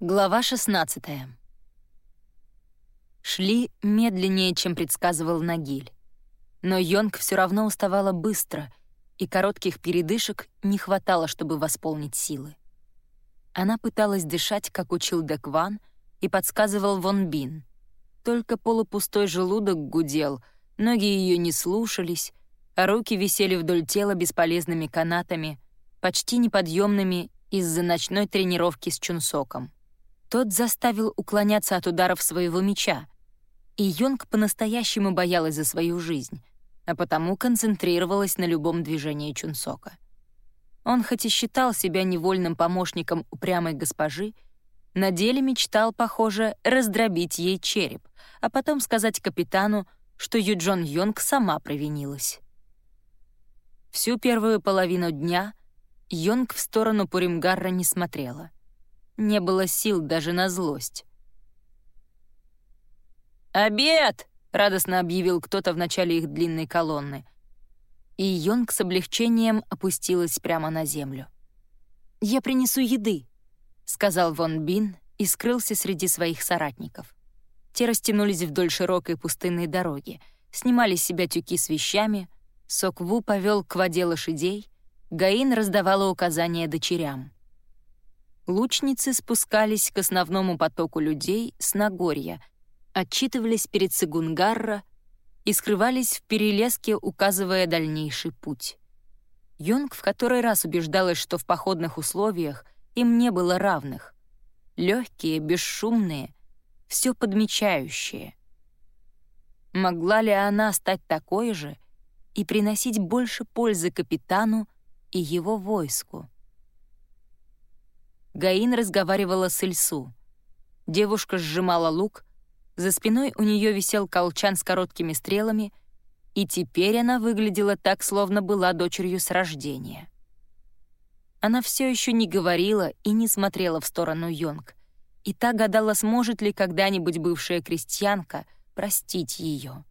Глава 16 Шли медленнее, чем предсказывал Нагиль. Но Йонг все равно уставала быстро, и коротких передышек не хватало, чтобы восполнить силы. Она пыталась дышать, как учил Декван, и подсказывал Вон Бин. Только полупустой желудок гудел, ноги ее не слушались, а руки висели вдоль тела бесполезными канатами, почти неподъемными из-за ночной тренировки с Чунсоком. Тот заставил уклоняться от ударов своего меча, и Йонг по-настоящему боялась за свою жизнь, а потому концентрировалась на любом движении Чунсока. Он хоть и считал себя невольным помощником упрямой госпожи, на деле мечтал, похоже, раздробить ей череп, а потом сказать капитану, что Юджон Йонг сама провинилась. Всю первую половину дня Йонг в сторону Пуримгарра не смотрела. Не было сил даже на злость. «Обед!» — радостно объявил кто-то в начале их длинной колонны. И Йонг с облегчением опустилась прямо на землю. «Я принесу еды», — сказал Вон Бин и скрылся среди своих соратников. Те растянулись вдоль широкой пустынной дороги, снимали с себя тюки с вещами, Сокву повел к воде лошадей, Гаин раздавала указания дочерям. Лучницы спускались к основному потоку людей с Нагорья — отчитывались перед Сагунгарра и скрывались в перелеске, указывая дальнейший путь. Йонг в который раз убеждалась, что в походных условиях им не было равных. Легкие, бесшумные, все подмечающие. Могла ли она стать такой же и приносить больше пользы капитану и его войску? Гаин разговаривала с Ильсу. Девушка сжимала лук, за спиной у нее висел колчан с короткими стрелами, и теперь она выглядела так, словно была дочерью с рождения. Она все еще не говорила и не смотрела в сторону Йонг, и та гадала, сможет ли когда-нибудь бывшая крестьянка простить ее.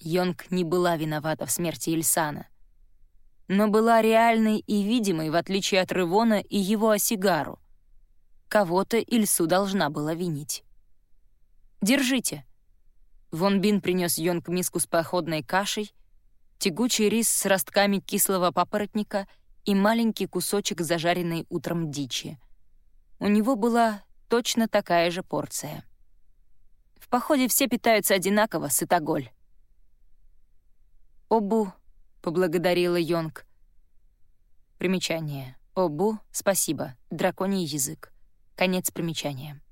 Йонг не была виновата в смерти Ильсана, но была реальной и видимой, в отличие от Рывона и его Осигару. Кого-то Ильсу должна была винить. Держите». Вон Бин принес Йонг миску с походной кашей, тягучий рис с ростками кислого папоротника и маленький кусочек зажаренной утром дичи. У него была точно такая же порция. В походе все питаются одинаково, сытоголь. «Обу», — поблагодарила Йонг. Примечание. «Обу, спасибо. Драконий язык». Конец примечания.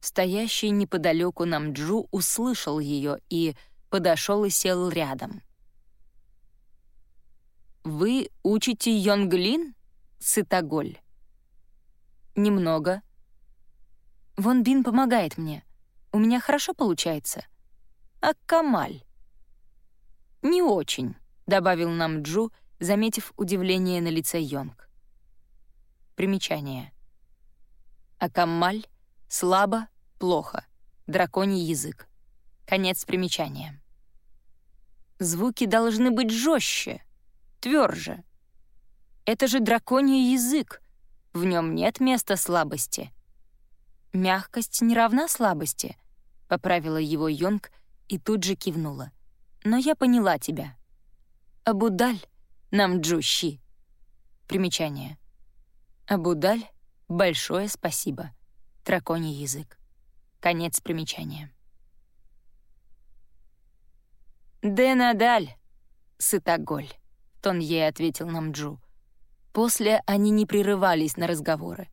Стоящий неподалеку Намджу услышал ее и подошел и сел рядом. «Вы учите Йонглин, Сытоголь?» «Немного». «Вон Бин помогает мне. У меня хорошо получается». «А Камаль?» «Не очень», — добавил Намджу, заметив удивление на лице Йонг. Примечание. А Камаль Слабо, плохо. Драконий язык. Конец примечания. Звуки должны быть жестче, тверже. Это же драконий язык. В нем нет места слабости. Мягкость не равна слабости, поправила его Йонг и тут же кивнула. Но я поняла тебя. Абудаль нам джущи. Примечание. Абудаль, большое спасибо драконий язык. Конец примечания. «Денадаль, сытоголь», — тон ей ответил нам Джу. После они не прерывались на разговоры.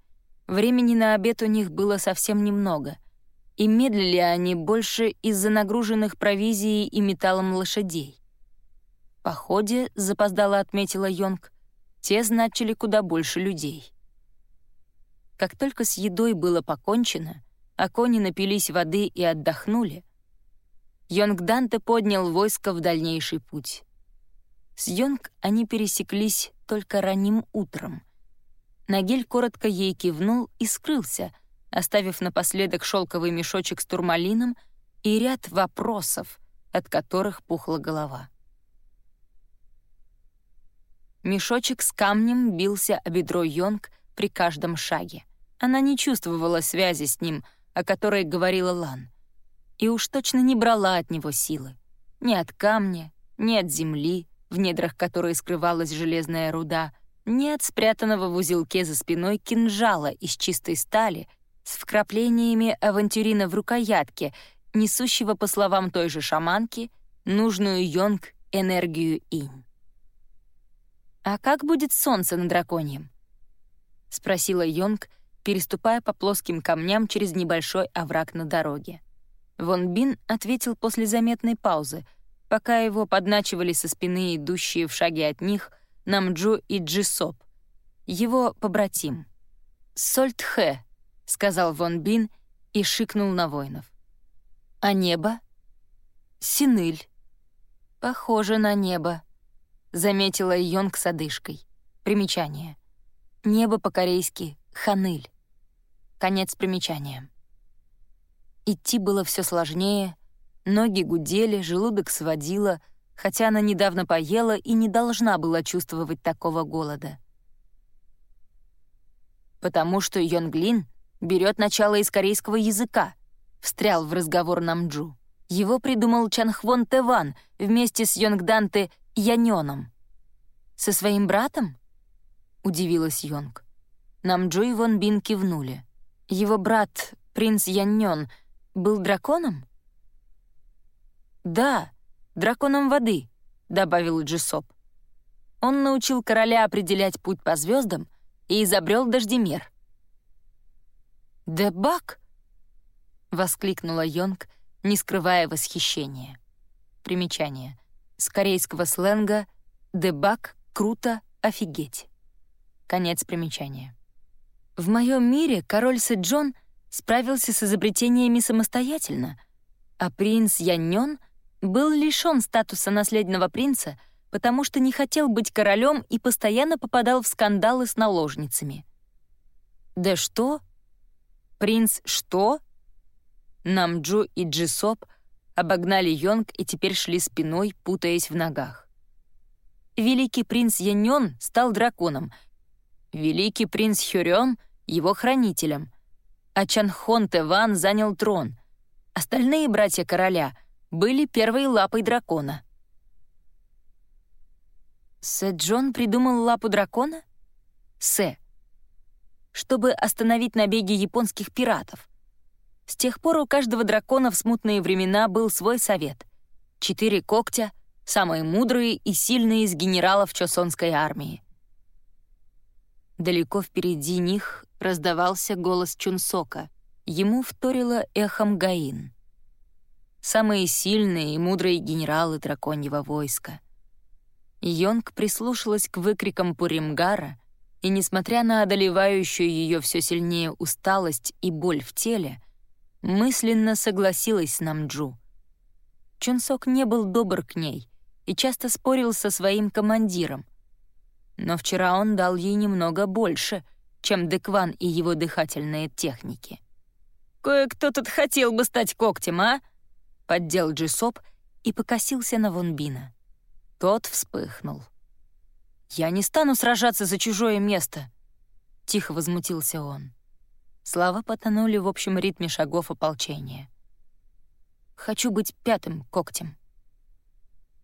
Времени на обед у них было совсем немного, и медлили они больше из-за нагруженных провизией и металлом лошадей. Походе, запоздало отметила Йонг, те значили куда больше людей. Как только с едой было покончено, а кони напились воды и отдохнули, Йонг Данте поднял войско в дальнейший путь. С Йонг они пересеклись только ранним утром. Нагель коротко ей кивнул и скрылся, оставив напоследок шелковый мешочек с турмалином и ряд вопросов, от которых пухла голова. Мешочек с камнем бился о бедро Йонг при каждом шаге. Она не чувствовала связи с ним, о которой говорила Лан. И уж точно не брала от него силы. Ни от камня, ни от земли, в недрах которой скрывалась железная руда, ни от спрятанного в узелке за спиной кинжала из чистой стали с вкраплениями авантюрина в рукоятке, несущего, по словам той же шаманки, нужную Йонг энергию инь. «А как будет солнце на драконьем?» — спросила Йонг, переступая по плоским камням через небольшой овраг на дороге. Вон Бин ответил после заметной паузы, пока его подначивали со спины идущие в шаге от них Намджу и Джисоп, его побратим. «Сольтхэ», — сказал Вон Бин и шикнул на воинов. «А небо?» «Синыль». «Похоже на небо», — заметила Йонг с одышкой. Примечание. Небо по-корейски — ханыль. Конец примечания. Идти было все сложнее, ноги гудели, желудок сводило, хотя она недавно поела и не должна была чувствовать такого голода. «Потому что Йонглин берет начало из корейского языка», — встрял в разговор Намджу. Его придумал Чанхвон Тэван вместе с Йонгданте Янёном. «Со своим братом?» — удивилась Йонг. Намджу и Вон Бин кивнули. Его брат, принц Яннён, был драконом? «Да, драконом воды», — добавил Джисоп. Он научил короля определять путь по звездам и изобрел дождемер. «Дебак!» — воскликнула Йонг, не скрывая восхищения. Примечание. С корейского сленга «дебак» — круто, офигеть. Конец примечания. В моем мире король Сэджон справился с изобретениями самостоятельно, а принц Яннён был лишён статуса наследного принца, потому что не хотел быть королем и постоянно попадал в скандалы с наложницами. Да что? Принц что? Намджу и Джисоп обогнали Йонг и теперь шли спиной, путаясь в ногах. Великий принц Яньон стал драконом. Великий принц Хюрён его хранителем, а Чанхон Тэван занял трон. Остальные братья короля были первой лапой дракона. Сэ Джон придумал лапу дракона? Сэ. Чтобы остановить набеги японских пиратов. С тех пор у каждого дракона в смутные времена был свой совет. Четыре когтя — самые мудрые и сильные из генералов Чосонской армии. Далеко впереди них раздавался голос Чунсока. Ему вторило эхом Гаин. Самые сильные и мудрые генералы драконьего войска. Йонг прислушалась к выкрикам Пуримгара, и, несмотря на одолевающую ее все сильнее усталость и боль в теле, мысленно согласилась с Намджу. Чунсок не был добр к ней и часто спорил со своим командиром — но вчера он дал ей немного больше, чем Декван и его дыхательные техники. «Кое-кто тут хотел бы стать когтем, а?» — поддел Джисоп и покосился на Вонбина. Тот вспыхнул. «Я не стану сражаться за чужое место», — тихо возмутился он. Слова потонули в общем ритме шагов ополчения. «Хочу быть пятым когтем».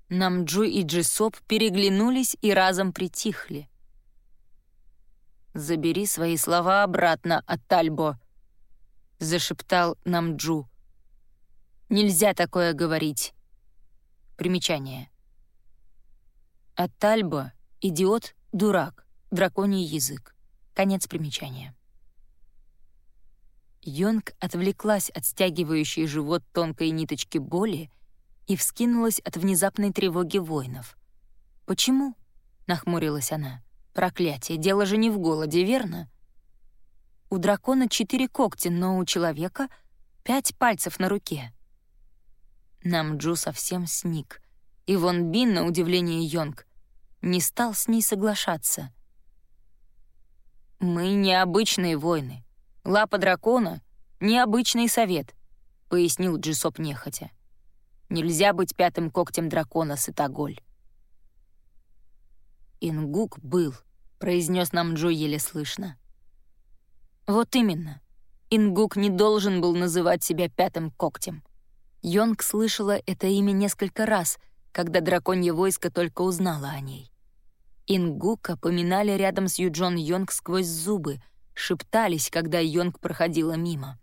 Намджу и Джисоп переглянулись и разом притихли. «Забери свои слова обратно от Тальбо», — зашептал Намджу. «Нельзя такое говорить». Примечание. От Тальбо — идиот, дурак, драконий язык. Конец примечания. Йонг отвлеклась от стягивающей живот тонкой ниточки боли и вскинулась от внезапной тревоги воинов. «Почему?» — нахмурилась она. «Проклятие, дело же не в голоде, верно?» У дракона четыре когтя, но у человека пять пальцев на руке. Намджу совсем сник, и Вон Бин, на удивление Йонг, не стал с ней соглашаться. «Мы необычные воины. Лапа дракона — необычный совет», — пояснил Джисоп нехотя. Нельзя быть пятым когтем дракона, Сытоголь. «Ингук был», — произнес нам Джо еле слышно. Вот именно. Ингук не должен был называть себя пятым когтем. Йонг слышала это имя несколько раз, когда драконье войско только узнало о ней. Ингука поминали рядом с Юджон Йонг сквозь зубы, шептались, когда Йонг проходила мимо.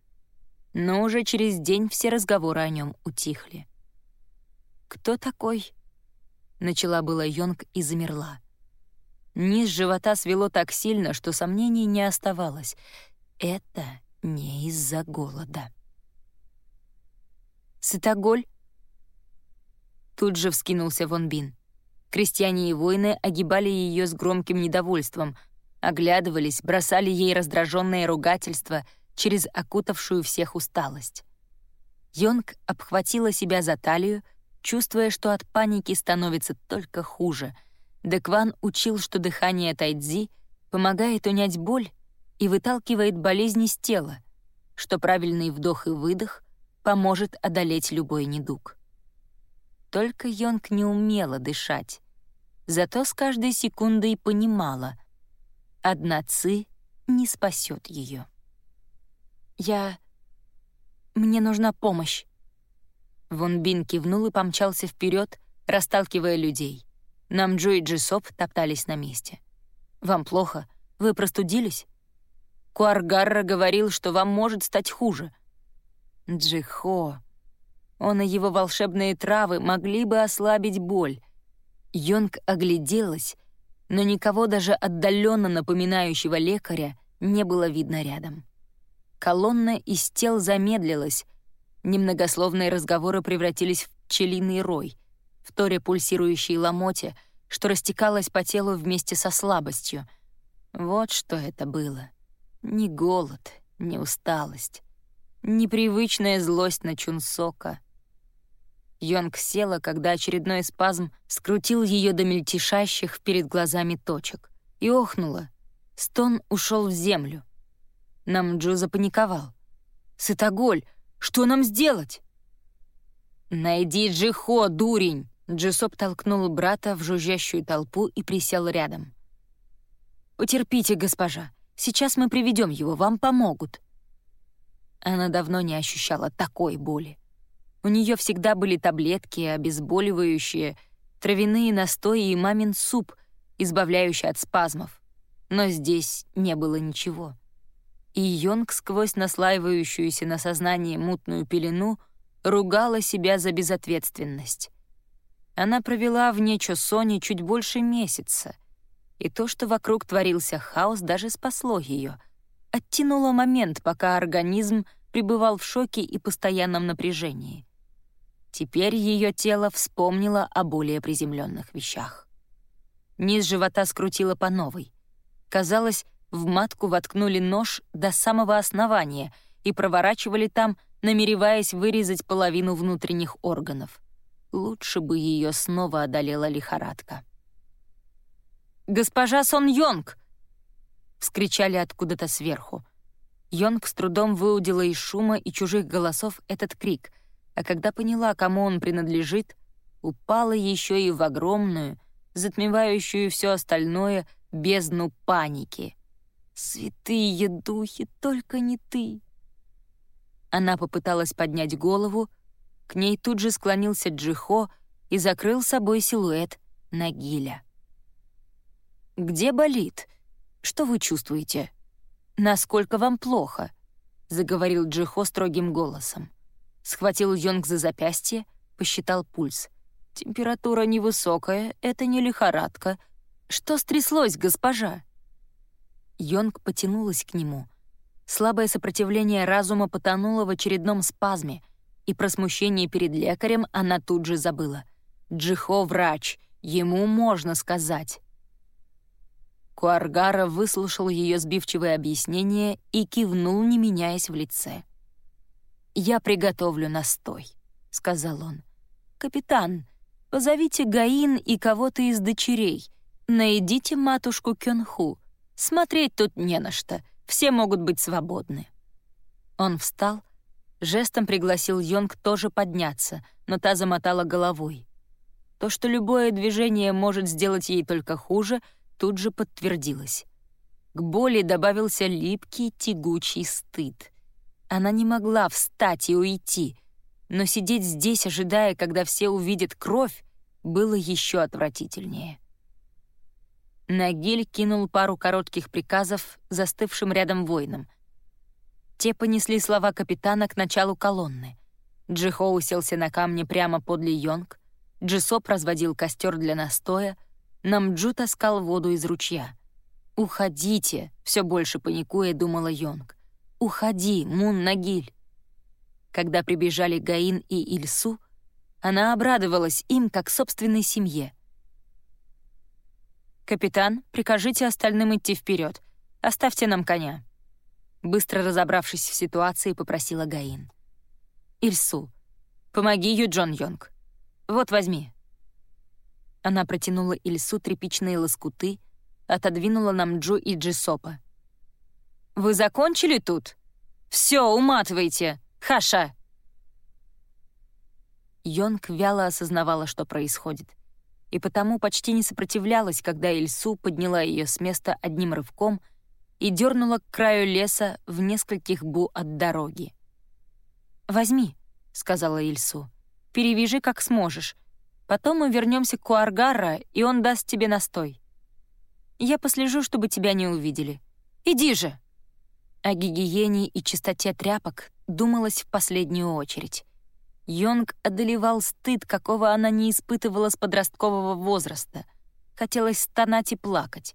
Но уже через день все разговоры о нем утихли. «Кто такой?» — начала была Йонг и замерла. Низ живота свело так сильно, что сомнений не оставалось. Это не из-за голода. «Сытоголь?» Тут же вскинулся Вон Бин. Крестьяне и воины огибали ее с громким недовольством, оглядывались, бросали ей раздраженное ругательство через окутавшую всех усталость. Йонг обхватила себя за талию, чувствуя, что от паники становится только хуже — Декван учил, что дыхание тайцзи помогает унять боль и выталкивает болезни с тела, что правильный вдох и выдох поможет одолеть любой недуг. Только Йонг не умела дышать, зато с каждой секундой понимала — одна ци не спасет ее. «Я... мне нужна помощь». Вон Бин кивнул и помчался вперед, расталкивая людей — Намджу и Джисоп топтались на месте. «Вам плохо? Вы простудились?» Куаргарра говорил, что вам может стать хуже. Джихо. Он и его волшебные травы могли бы ослабить боль. Йонг огляделась, но никого даже отдаленно напоминающего лекаря не было видно рядом. Колонна из тел замедлилась, немногословные разговоры превратились в пчелиный рой — в торе пульсирующей ломоте, что растекалось по телу вместе со слабостью. Вот что это было. Не голод, не усталость, непривычная злость на Чунсока. Йонг села, когда очередной спазм скрутил ее до мельтешащих перед глазами точек, и охнула. Стон ушел в землю. Намджу запаниковал. «Сытоголь, что нам сделать?» «Найди Джихо, дурень!» Джисоп толкнул брата в жужжащую толпу и присел рядом. «Потерпите, госпожа. Сейчас мы приведем его, вам помогут». Она давно не ощущала такой боли. У нее всегда были таблетки, обезболивающие, травяные настои и мамин суп, избавляющий от спазмов. Но здесь не было ничего. И Йонг сквозь наслаивающуюся на сознание мутную пелену ругала себя за безответственность. Она провела в Нечо-Соне чуть больше месяца, и то, что вокруг творился хаос, даже спасло ее, оттянуло момент, пока организм пребывал в шоке и постоянном напряжении. Теперь ее тело вспомнило о более приземленных вещах. Низ живота скрутило по новой. Казалось, в матку воткнули нож до самого основания и проворачивали там, намереваясь вырезать половину внутренних органов. Лучше бы ее снова одолела лихорадка. «Госпожа Сон Йонг!» — вскричали откуда-то сверху. Йонг с трудом выудила из шума и чужих голосов этот крик, а когда поняла, кому он принадлежит, упала еще и в огромную, затмевающую все остальное, бездну паники. «Святые духи, только не ты!» Она попыталась поднять голову, к ней тут же склонился Джихо и закрыл собой силуэт Нагиля. «Где болит? Что вы чувствуете? Насколько вам плохо?» — заговорил Джихо строгим голосом. Схватил Йонг за запястье, посчитал пульс. «Температура невысокая, это не лихорадка. Что стряслось, госпожа?» Йонг потянулась к нему. Слабое сопротивление разума потонуло в очередном спазме, и про смущение перед лекарем она тут же забыла. Джихо — врач, ему можно сказать. Куаргара выслушал ее сбивчивое объяснение и кивнул, не меняясь в лице. «Я приготовлю настой», — сказал он. «Капитан, позовите Гаин и кого-то из дочерей. Найдите матушку Кёнху. Смотреть тут не на что, все могут быть свободны». Он встал, Жестом пригласил Йонг тоже подняться, но та замотала головой. То, что любое движение может сделать ей только хуже, тут же подтвердилось. К боли добавился липкий, тягучий стыд. Она не могла встать и уйти, но сидеть здесь, ожидая, когда все увидят кровь, было еще отвратительнее. Нагиль кинул пару коротких приказов застывшим рядом воинам. Те понесли слова капитана к началу колонны. Джихо уселся на камне прямо подле Йонг, Джисоп разводил костер для настоя, Намджу таскал воду из ручья. «Уходите!» — все больше паникуя, думала Йонг. «Уходи, Мун Нагиль!» Когда прибежали Гаин и Ильсу, она обрадовалась им как собственной семье. «Капитан, прикажите остальным идти вперед. Оставьте нам коня». Быстро разобравшись в ситуации, попросила Гаин. «Ильсу, помоги Юджон Йонг. Вот, возьми». Она протянула Ильсу тряпичные лоскуты, отодвинула нам Джу и Джисопа. «Вы закончили тут? Все, уматывайте! Хаша!» Йонг вяло осознавала, что происходит, и потому почти не сопротивлялась, когда Ильсу подняла ее с места одним рывком и дернула к краю леса в нескольких бу от дороги. «Возьми», — сказала Ильсу, — «перевяжи как сможешь. Потом мы вернемся к Куаргара, и он даст тебе настой. Я послежу, чтобы тебя не увидели. Иди же!» О гигиене и чистоте тряпок думалось в последнюю очередь. Йонг одолевал стыд, какого она не испытывала с подросткового возраста. Хотелось стонать и плакать.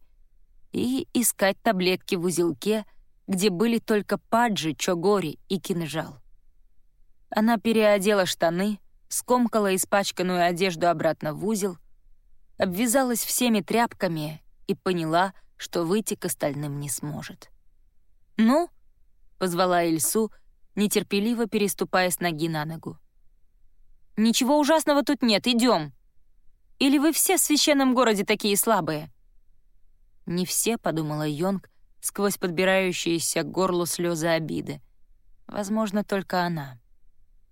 И искать таблетки в узелке, где были только паджи, чогори и кинжал. Она переодела штаны, скомкала испачканную одежду обратно в узел, обвязалась всеми тряпками и поняла, что выйти к остальным не сможет. «Ну?» — позвала Ильсу, нетерпеливо переступая с ноги на ногу. Ничего ужасного тут нет, идем. Или вы все в священном городе такие слабые?» «Не все», — подумала Йонг, сквозь подбирающиеся к горлу слезы обиды. «Возможно, только она.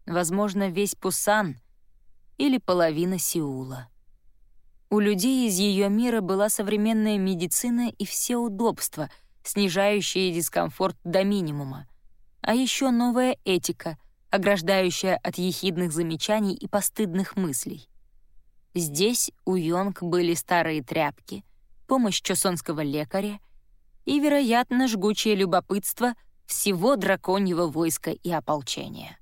Возможно, весь Пусан или половина Сеула». У людей из ее мира была современная медицина и все удобства, снижающие дискомфорт до минимума. А еще новая этика — ограждающая от ехидных замечаний и постыдных мыслей. Здесь у Йонг были старые тряпки, помощь чосонского лекаря и, вероятно, жгучее любопытство всего драконьего войска и ополчения.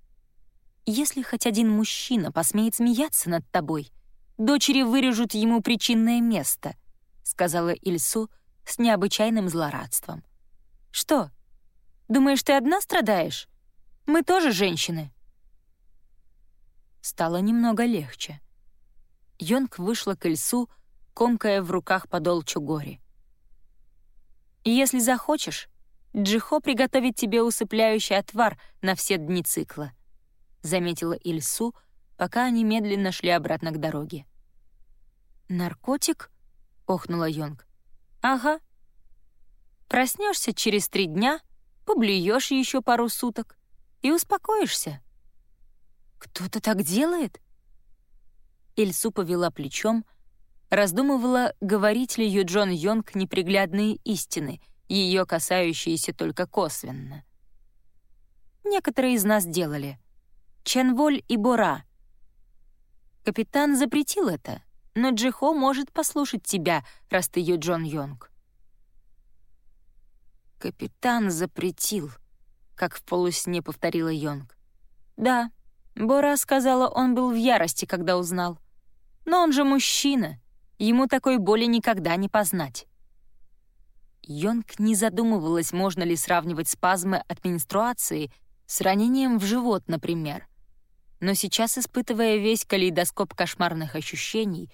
Если хоть один мужчина посмеет смеяться над тобой, дочери вырежут ему причинное место, сказала Ильсу с необычайным злорадством. Что, думаешь, ты одна страдаешь? Мы тоже женщины». Стало немного легче. Йонг вышла к Ильсу, комкая в руках подол Чугори. «Если захочешь, Джихо приготовит тебе усыпляющий отвар на все дни цикла», — заметила Ильсу, пока они медленно шли обратно к дороге. «Наркотик?» — охнула Йонг. «Ага. Проснешься через три дня, поблюешь еще пару суток, и успокоишься». «Кто-то так делает?» Ильсу повела плечом, раздумывала, говорить ли Юджон Йонг неприглядные истины, ее касающиеся только косвенно. «Некоторые из нас делали. Ченволь и Бора. Капитан запретил это, но Джихо может послушать тебя, раз ты Юджон Йонг». «Капитан запретил», как в полусне повторила Йонг. «Да, Бора сказала, он был в ярости, когда узнал. Но он же мужчина, ему такой боли никогда не познать». Йонг не задумывалась, можно ли сравнивать спазмы от менструации с ранением в живот, например. Но сейчас, испытывая весь калейдоскоп кошмарных ощущений,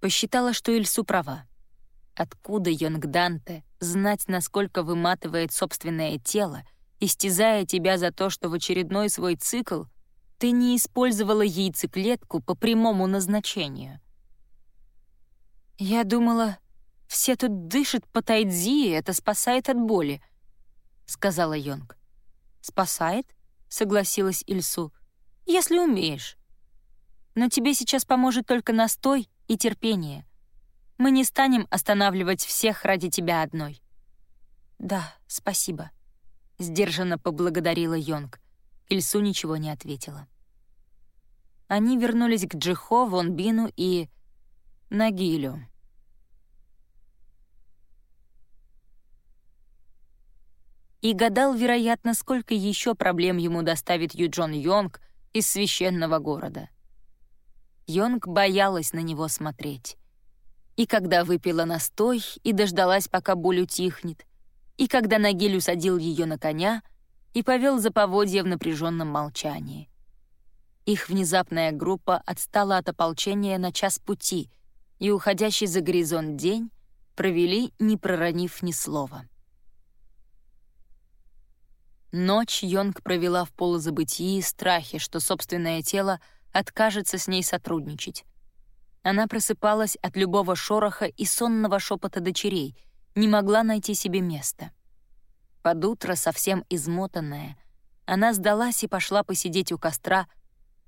посчитала, что Ильсу права. Откуда Йонг Данте знать, насколько выматывает собственное тело — истязая тебя за то, что в очередной свой цикл ты не использовала яйцеклетку по прямому назначению. «Я думала, все тут дышат по тайдзи, и это спасает от боли», — сказала Йонг. «Спасает?» — согласилась Ильсу. «Если умеешь. Но тебе сейчас поможет только настой и терпение. Мы не станем останавливать всех ради тебя одной». «Да, спасибо», — сдержанно поблагодарила Йонг. Ильсу ничего не ответила. Они вернулись к Джихо, Вонбину и Нагилю. И гадал, вероятно, сколько еще проблем ему доставит Юджон Йонг из священного города. Йонг боялась на него смотреть. И когда выпила настой и дождалась, пока боль утихнет, и когда Нагиль усадил ее на коня и повел за поводья в напряженном молчании. Их внезапная группа отстала от ополчения на час пути, и уходящий за горизонт день провели, не проронив ни слова. Ночь Йонг провела в полузабытии и страхе, что собственное тело откажется с ней сотрудничать. Она просыпалась от любого шороха и сонного шепота дочерей, не могла найти себе места. Под утро, совсем измотанная, она сдалась и пошла посидеть у костра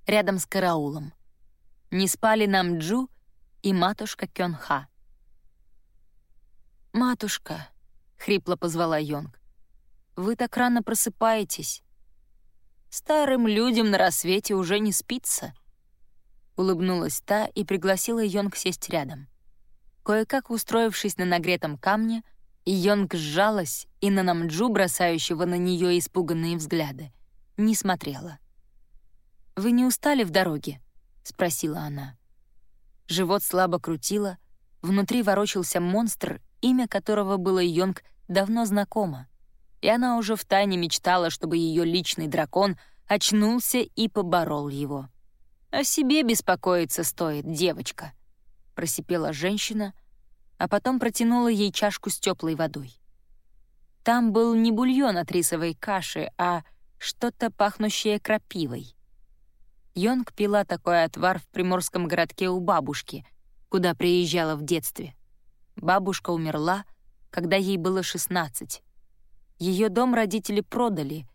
рядом с караулом. Не спали Намджу и матушка Кёнха. «Матушка», — хрипло позвала Йонг, — «вы так рано просыпаетесь. Старым людям на рассвете уже не спится», Улыбнулась та и пригласила Йонг сесть рядом. Кое-как устроившись на нагретом камне, Йонг сжалась и на Намджу, бросающего на нее испуганные взгляды, не смотрела. «Вы не устали в дороге?» — спросила она. Живот слабо крутило, внутри ворочался монстр, имя которого было Йонг давно знакомо, и она уже втайне мечтала, чтобы ее личный дракон очнулся и поборол его. «О себе беспокоиться стоит, девочка», — просипела женщина, а потом протянула ей чашку с теплой водой. Там был не бульон от рисовой каши, а что-то пахнущее крапивой. Йонг пила такой отвар в приморском городке у бабушки, куда приезжала в детстве. Бабушка умерла, когда ей было 16. Ее дом родители продали,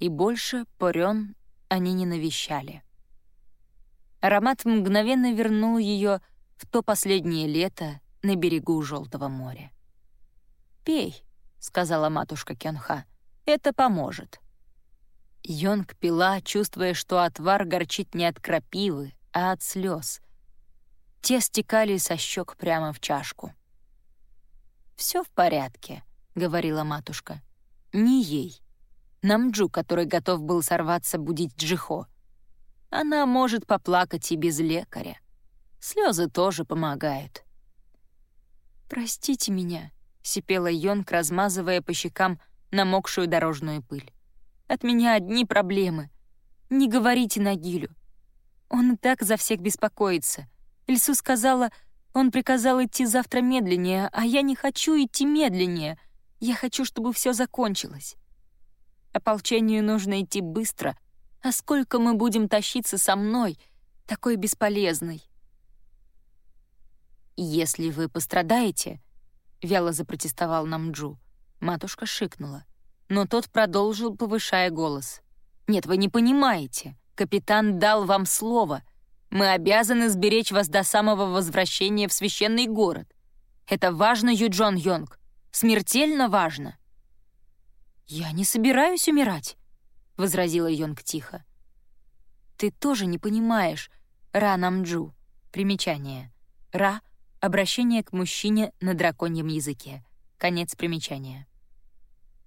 и больше Порен они не навещали. Аромат мгновенно вернул ее в то последнее лето на берегу Желтого моря. «Пей», — сказала матушка Кёнха, — «это поможет». Йонг пила, чувствуя, что отвар горчит не от крапивы, а от слез. Те стекали со щек прямо в чашку. Все в порядке», — говорила матушка. «Не ей. Намджу, который готов был сорваться будить Джихо. Она может поплакать и без лекаря. Слезы тоже помогают. «Простите меня», — сипела Йонг, размазывая по щекам намокшую дорожную пыль. «От меня одни проблемы. Не говорите Нагилю. Он и так за всех беспокоится. Ильсу сказала, он приказал идти завтра медленнее, а я не хочу идти медленнее. Я хочу, чтобы все закончилось. Ополчению нужно идти быстро — а сколько мы будем тащиться со мной, такой бесполезной? «Если вы пострадаете», — вяло запротестовал Намджу, матушка шикнула. Но тот продолжил, повышая голос. «Нет, вы не понимаете. Капитан дал вам слово. Мы обязаны сберечь вас до самого возвращения в священный город. Это важно, Юджон Йонг. Смертельно важно». «Я не собираюсь умирать», — возразила Йонг тихо. «Ты тоже не понимаешь, Ра Намджу». Примечание. Ра — обращение к мужчине на драконьем языке. Конец примечания.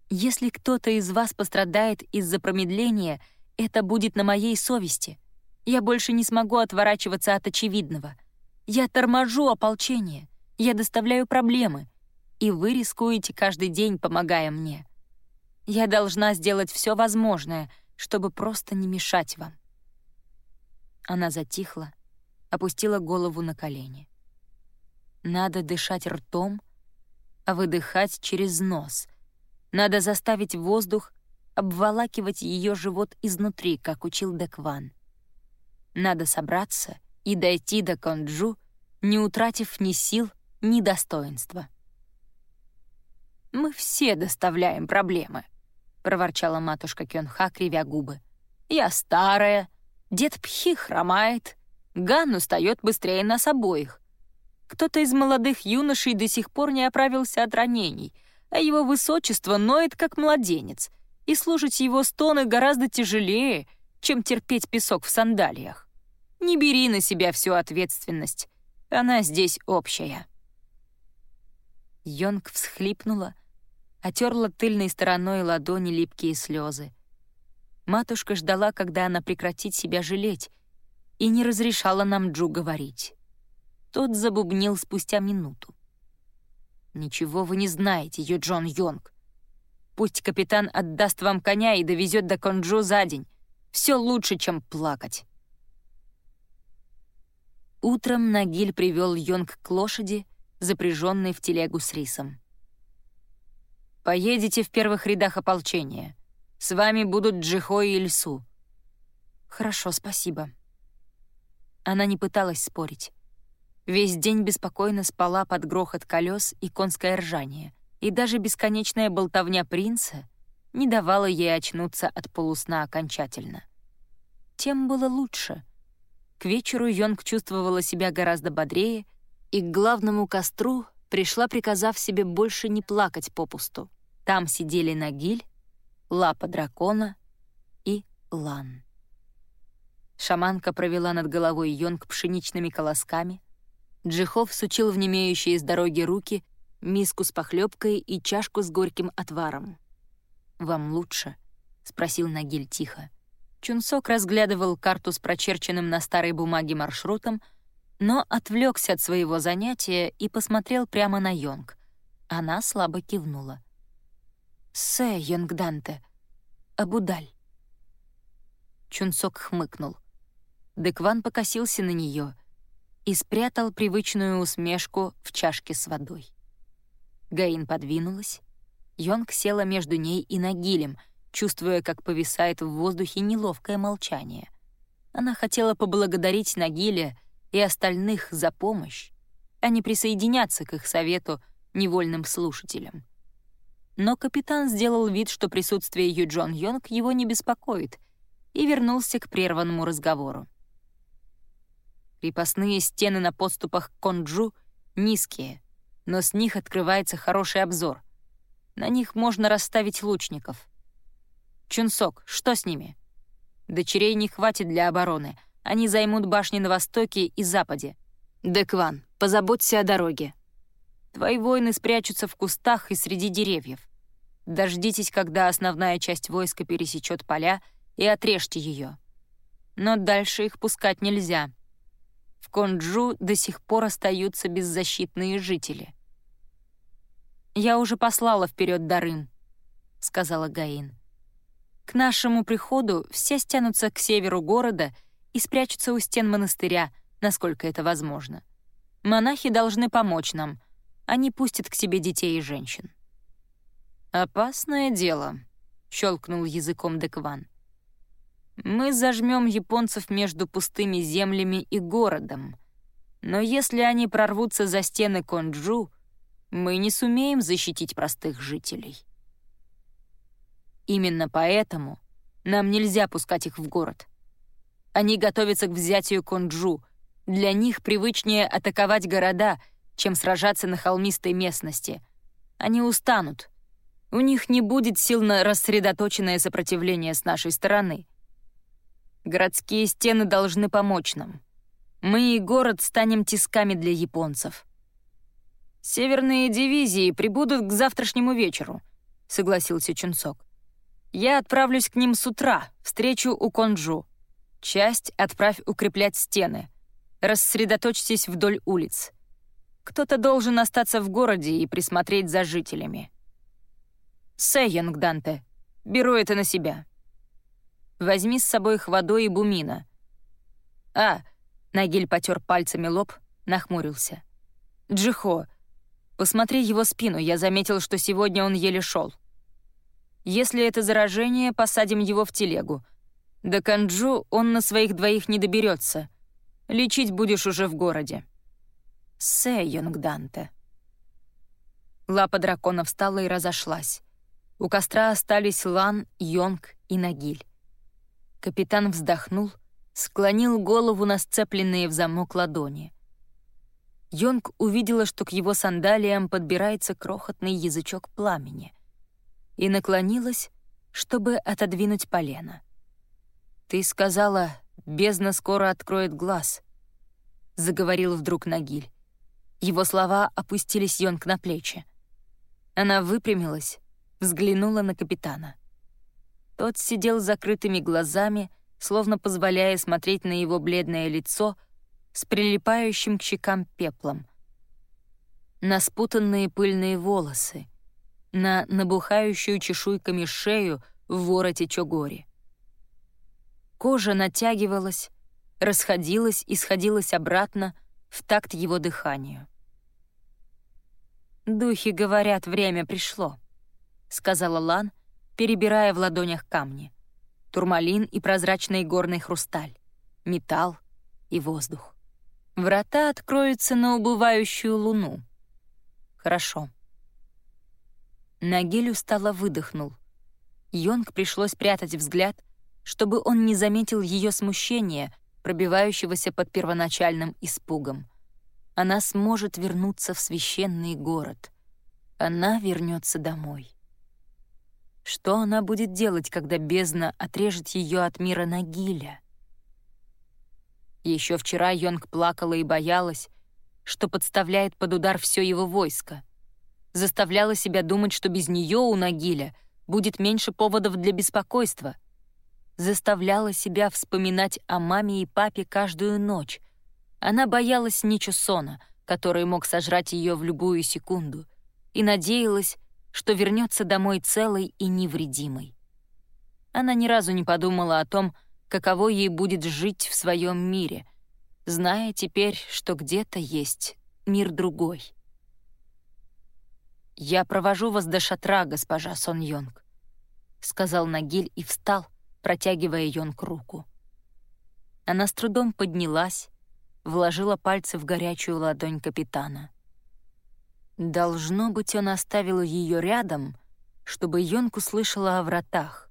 «Если кто-то из вас пострадает из-за промедления, это будет на моей совести. Я больше не смогу отворачиваться от очевидного. Я торможу ополчение, я доставляю проблемы, и вы рискуете каждый день, помогая мне. Я должна сделать все возможное, чтобы просто не мешать вам». Она затихла, опустила голову на колени. Надо дышать ртом, а выдыхать через нос. Надо заставить воздух обволакивать ее живот изнутри, как учил Декван. Надо собраться и дойти до Конджу, не утратив ни сил, ни достоинства. «Мы все доставляем проблемы», — проворчала матушка Кёнха, кривя губы. «Я старая, дед Пхи хромает, Ган устает быстрее нас обоих. Кто-то из молодых юношей до сих пор не оправился от ранений, а его высочество ноет, как младенец, и слушать его стоны гораздо тяжелее, чем терпеть песок в сандалиях. Не бери на себя всю ответственность, она здесь общая». Йонг всхлипнула, отерла тыльной стороной ладони липкие слезы. Матушка ждала, когда она прекратит себя жалеть, и не разрешала нам Джу говорить. Тот забубнил спустя минуту. «Ничего вы не знаете, Юджон Йонг. Пусть капитан отдаст вам коня и довезет до Конджу за день. Все лучше, чем плакать». Утром Нагиль привел Йонг к лошади, запряженной в телегу с рисом. «Поедете в первых рядах ополчения. С вами будут Джихо и Ильсу». «Хорошо, спасибо». Она не пыталась спорить. Весь день беспокойно спала под грохот колес и конское ржание, и даже бесконечная болтовня принца не давала ей очнуться от полусна окончательно. Тем было лучше. К вечеру Йонг чувствовала себя гораздо бодрее и к главному костру пришла, приказав себе больше не плакать попусту. Там сидели Нагиль, Лапа дракона и Лан. Шаманка провела над головой Йонг пшеничными колосками. Джихов сучил в немеющие с дороги руки миску с похлебкой и чашку с горьким отваром. «Вам лучше?» — спросил Нагиль тихо. Чунсок разглядывал карту с прочерченным на старой бумаге маршрутом, но отвлекся от своего занятия и посмотрел прямо на Йонг. Она слабо кивнула. «Сэ, Йонгданте, Абудаль». Чунсок хмыкнул. Декван покосился на нее и спрятал привычную усмешку в чашке с водой. Гаин подвинулась. Йонг села между ней и Нагилем, чувствуя, как повисает в воздухе неловкое молчание. Она хотела поблагодарить Нагиля и остальных за помощь, а не присоединяться к их совету невольным слушателям. Но капитан сделал вид, что присутствие Юджон Йонг его не беспокоит, и вернулся к прерванному разговору. Крепостные стены на подступах к Конджу низкие, но с них открывается хороший обзор. На них можно расставить лучников. Чунсок, что с ними? Дочерей не хватит для обороны. Они займут башни на востоке и западе. Декван, позаботься о дороге. Твои воины спрячутся в кустах и среди деревьев. Дождитесь, когда основная часть войска пересечет поля, и отрежьте ее. Но дальше их пускать нельзя — в Конджу до сих пор остаются беззащитные жители. «Я уже послала вперед Дарым», — сказала Гаин. «К нашему приходу все стянутся к северу города и спрячутся у стен монастыря, насколько это возможно. Монахи должны помочь нам. Они пустят к себе детей и женщин». «Опасное дело», — щелкнул языком Декван. Мы зажмем японцев между пустыми землями и городом. Но если они прорвутся за стены Конджу, мы не сумеем защитить простых жителей. Именно поэтому нам нельзя пускать их в город. Они готовятся к взятию Конджу. Для них привычнее атаковать города, чем сражаться на холмистой местности. Они устанут. У них не будет сил на рассредоточенное сопротивление с нашей стороны. Городские стены должны помочь нам. Мы и город станем тисками для японцев. Северные дивизии прибудут к завтрашнему вечеру, согласился Чунсок. Я отправлюсь к ним с утра, встречу у Конджу. Часть отправь укреплять стены. Рассредоточьтесь вдоль улиц. Кто-то должен остаться в городе и присмотреть за жителями. Сэйянг Данте, беру это на себя. Возьми с собой Хвадо и Бумина». «А!» — Нагиль потер пальцами лоб, нахмурился. «Джихо, посмотри его спину, я заметил, что сегодня он еле шел. Если это заражение, посадим его в телегу. До Канджу он на своих двоих не доберется. Лечить будешь уже в городе». «Сэ, Йонгданте». Лапа дракона встала и разошлась. У костра остались Лан, Йонг и Нагиль. Капитан вздохнул, склонил голову на сцепленные в замок ладони. Йонг увидела, что к его сандалиям подбирается крохотный язычок пламени, и наклонилась, чтобы отодвинуть полено. «Ты сказала, бездна скоро откроет глаз», — заговорил вдруг Нагиль. Его слова опустились Йонг на плечи. Она выпрямилась, взглянула на капитана. Тот сидел с закрытыми глазами, словно позволяя смотреть на его бледное лицо с прилипающим к щекам пеплом. На спутанные пыльные волосы, на набухающую чешуйками шею в вороте чогори. Кожа натягивалась, расходилась и сходилась обратно в такт его дыханию. «Духи говорят, время пришло», — сказала Лан, перебирая в ладонях камни. Турмалин и прозрачный горный хрусталь, металл и воздух. Врата откроются на убывающую луну. Хорошо. Нагиль устало выдохнул. Йонг пришлось прятать взгляд, чтобы он не заметил ее смущения, пробивающегося под первоначальным испугом она сможет вернуться в священный город. Она вернется домой. Что она будет делать, когда бездна отрежет ее от мира Нагиля? Еще вчера Йонг плакала и боялась, что подставляет под удар все его войско. Заставляла себя думать, что без нее у Нагиля будет меньше поводов для беспокойства. Заставляла себя вспоминать о маме и папе каждую ночь, она боялась Ничусона, который мог сожрать ее в любую секунду, и надеялась, что вернется домой целой и невредимой. Она ни разу не подумала о том, каково ей будет жить в своем мире, зная теперь, что где-то есть мир другой. «Я провожу вас до шатра, госпожа Сон Йонг», — сказал Нагиль и встал, протягивая Йонг руку. Она с трудом поднялась, вложила пальцы в горячую ладонь капитана. Должно быть, он оставил ее рядом, чтобы Йонг услышала о вратах.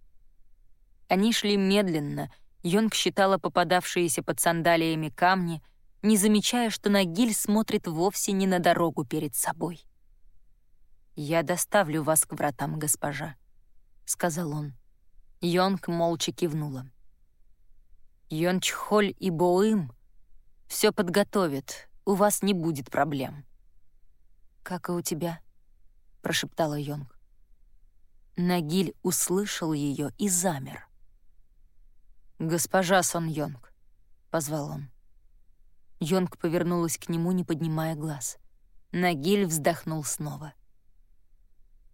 Они шли медленно, Йонг считала попадавшиеся под сандалиями камни, не замечая, что Нагиль смотрит вовсе не на дорогу перед собой. «Я доставлю вас к вратам, госпожа», — сказал он. Йонг молча кивнула. Йончхоль и Боым все подготовит, у вас не будет проблем». «Как и у тебя», — прошептала Йонг. Нагиль услышал ее и замер. «Госпожа Сон Йонг», — позвал он. Йонг повернулась к нему, не поднимая глаз. Нагиль вздохнул снова.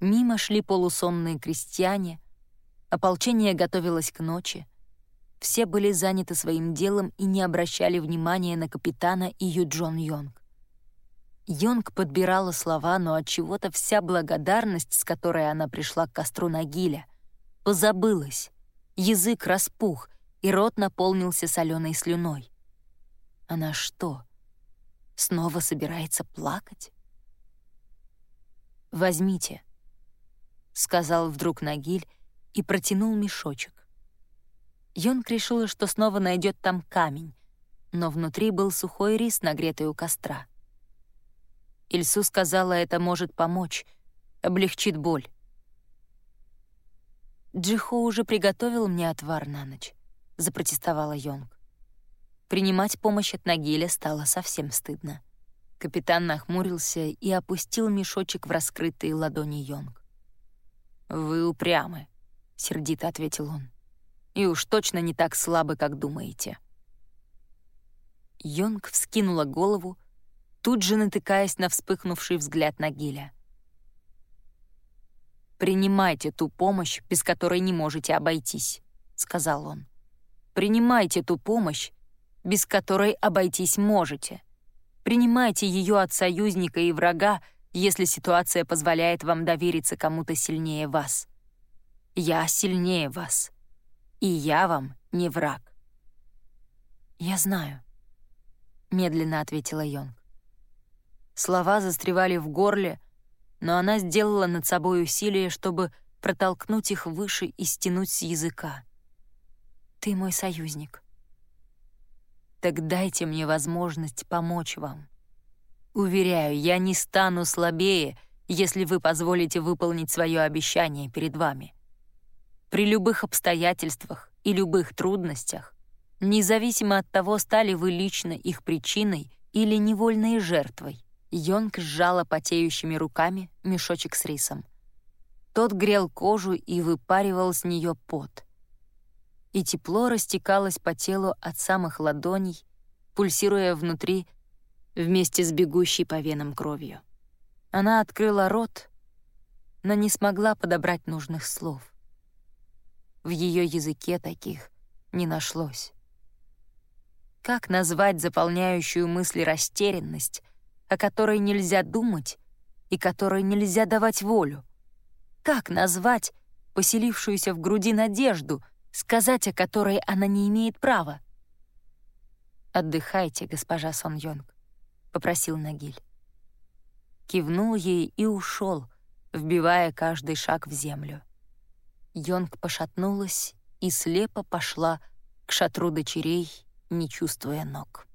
Мимо шли полусонные крестьяне, ополчение готовилось к ночи, все были заняты своим делом и не обращали внимания на капитана и Юджон Йонг. Йонг подбирала слова, но от чего-то вся благодарность, с которой она пришла к костру Нагиля, позабылась. Язык распух, и рот наполнился соленой слюной. Она что, снова собирается плакать? «Возьмите», — сказал вдруг Нагиль и протянул мешочек. Йонг решила, что снова найдет там камень, но внутри был сухой рис, нагретый у костра. Ильсу сказала, это может помочь, облегчит боль. «Джихо уже приготовил мне отвар на ночь», — запротестовала Йонг. Принимать помощь от Нагиля стало совсем стыдно. Капитан нахмурился и опустил мешочек в раскрытые ладони Йонг. «Вы упрямы», — сердито ответил он и уж точно не так слабы, как думаете». Йонг вскинула голову, тут же натыкаясь на вспыхнувший взгляд Нагиля. «Принимайте ту помощь, без которой не можете обойтись», — сказал он. «Принимайте ту помощь, без которой обойтись можете. Принимайте ее от союзника и врага, если ситуация позволяет вам довериться кому-то сильнее вас. Я сильнее вас и я вам не враг». «Я знаю», — медленно ответила Йонг. Слова застревали в горле, но она сделала над собой усилие, чтобы протолкнуть их выше и стянуть с языка. «Ты мой союзник». «Так дайте мне возможность помочь вам». Уверяю, я не стану слабее, если вы позволите выполнить свое обещание перед вами. При любых обстоятельствах и любых трудностях, независимо от того, стали вы лично их причиной или невольной жертвой, Йонг сжала потеющими руками мешочек с рисом. Тот грел кожу и выпаривал с нее пот. И тепло растекалось по телу от самых ладоней, пульсируя внутри вместе с бегущей по венам кровью. Она открыла рот, но не смогла подобрать нужных слов. В ее языке таких не нашлось. Как назвать заполняющую мысли растерянность, о которой нельзя думать и которой нельзя давать волю? Как назвать поселившуюся в груди надежду, сказать о которой она не имеет права? «Отдыхайте, госпожа Сон Йонг», — попросил Нагиль. Кивнул ей и ушел, вбивая каждый шаг в землю. Йонг пошатнулась и слепо пошла к шатру дочерей, не чувствуя ног.